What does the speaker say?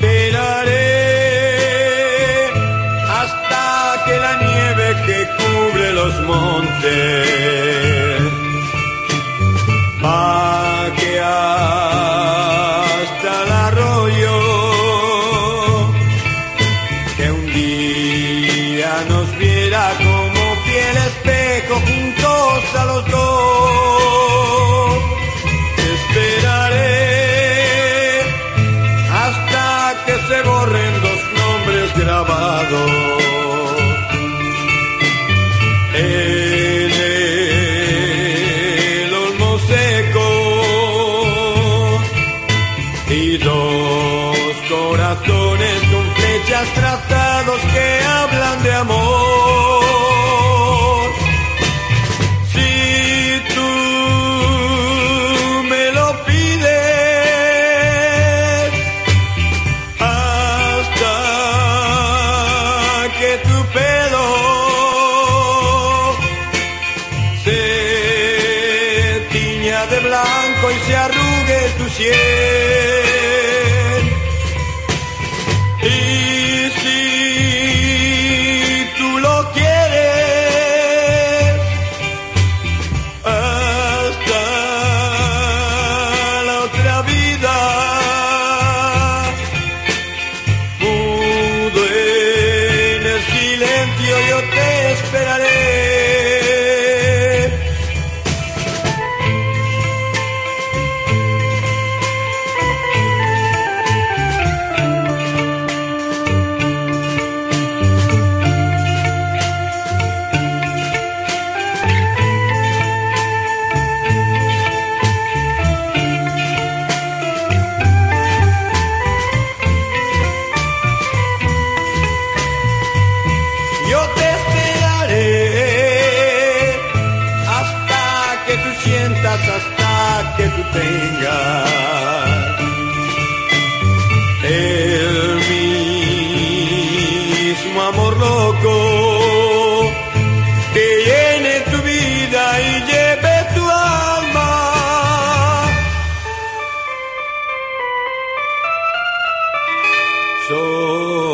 esperaré hasta que la nieve que cubre los montes el olmo seco y dos corazones con flechas trazados que hablan de amor. De blanco y se arrugue tu sien. Hasta que tú tengas el mismo amor loco que llene tu vida y lleve tu alma. Solo